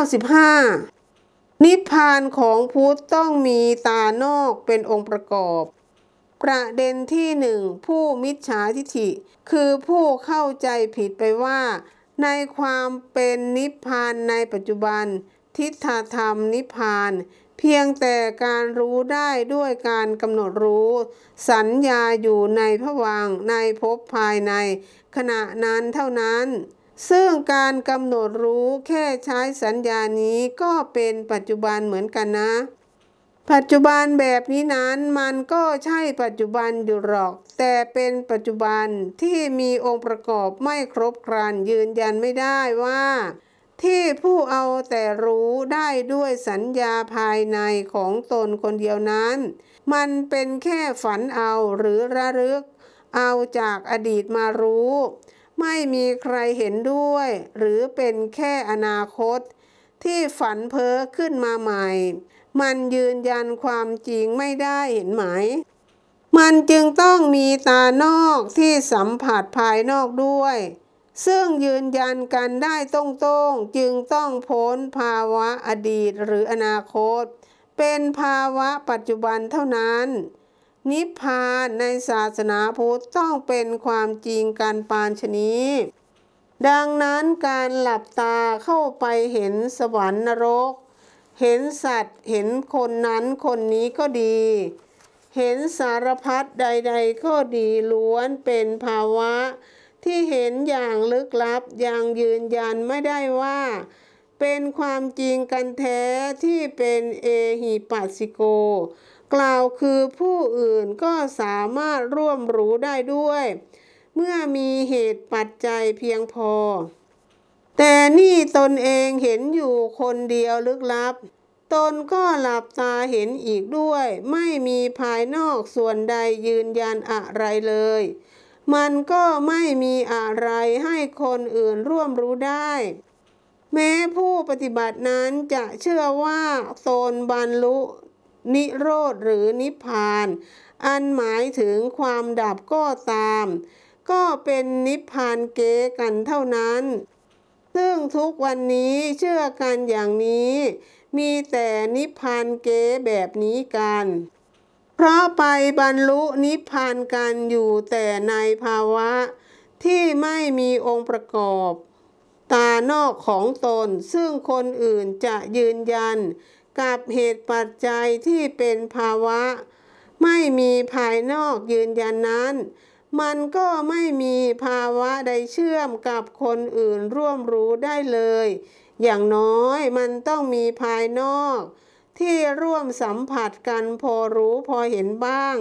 95 นิพพานของพุทธต้องมีตานอกเป็นองค์ประกอบ ประเด็นที่หนึ่งผู้มิจฉาทิฐิ คือผู้เข้าใจผิดไปว่า ในความเป็นนิพพานในปัจจุบัน ทิฏฐธรรมนิพพานเพียงแต่การรู้ได้ด้วยการกำหนดรู้ สัญญาอยู่ในผวังในภพภายใน ขณะนั้นเท่านั้น ซึ่งการกำหนดรู้แค่ใช้สัญญานี้ก็เป็นปัจจุบันเหมือนกันนะ ปัจจุบันแบบนี้นั้นมันก็ใช่ปัจจุบันอยู่หรอก แต่เป็นปัจจุบันที่มีองค์ประกอบไม่ครบครันยืนยันไม่ได้ว่า ที่ผู้เอาแต่รู้ได้ด้วยสัญญาภายในของตนคนเดียวนั้น มันเป็นแค่ฝันเอาหรือระลึก เอาจากอดีตมารู้ ไม่มีใครเห็นด้วย หรือเป็นแค่อนาคต ที่ฝันเพ้อขึ้นมาใหม่ มันยืนยันความจริงไม่ได้เห็นไหม มันจึงต้องมีตานอกที่สัมผัสภายนอกด้วย ซึ่งยืนยันกันได้ตรงๆจึงต้องพ้นภาวะอดีตหรืออนาคต เป็นภาวะปัจจุบันเท่านั้น นิพพานในศาสนาพุทธต้องเป็นความจริงการปานชนีดังนั้นการหลับตาเข้าไปเห็นสวรรค์นรก เห็นสัตว์เห็นคนนั้นคนนี้ก็ดี เห็นสารพัดใด ๆ ก็ดีล้วนเป็นภาวะ ที่เห็นอย่างลึกลับยังยืนยันไม่ได้ว่า เป็นความจริงกันแท้ที่เป็นเอหิปัสสิโก กล่าวคือผู้อื่นก็สามารถร่วมรู้ได้ด้วย เมื่อมีเหตุปัจจัยเพียงพอ แต่นี่ตนเองเห็นอยู่คนเดียวลึกลับ ตนก็หลับตาเห็นอีกด้วย ไม่มีภายนอกส่วนใดยืนยันอะไรเลย มันก็ไม่มีอะไรให้คนอื่นร่วมรู้ได้แม้ผู้ปฏิบัตินั้นจะเชื่อว่าตนบรรลุ นิโรธหรือนิพพาน อันหมายถึงความดับก็ตาม ก็เป็นนิพพานเกกันเท่านั้น ซึ่งทุกวันนี้เชื่อกันอย่างนี้ มีแต่นิพพานเกแบบนี้กัน เพราะไปบรรลุนิพพานกันอยู่แต่ในภาวะ ที่ไม่มีองค์ประกอบ ตานอกของตนซึ่งคนอื่นจะยืนยัน กับเหตุปัจจัยที่เป็นภาวะ ไม่มีภายนอกยืนยันนั้น มันก็ไม่มีภาวะใดเชื่อมกับคนอื่นร่วมรู้ได้เลย อย่างน้อยมันต้องมีภายนอก ที่ร่วมสัมผัสกันพอรู้พอเห็นบ้าง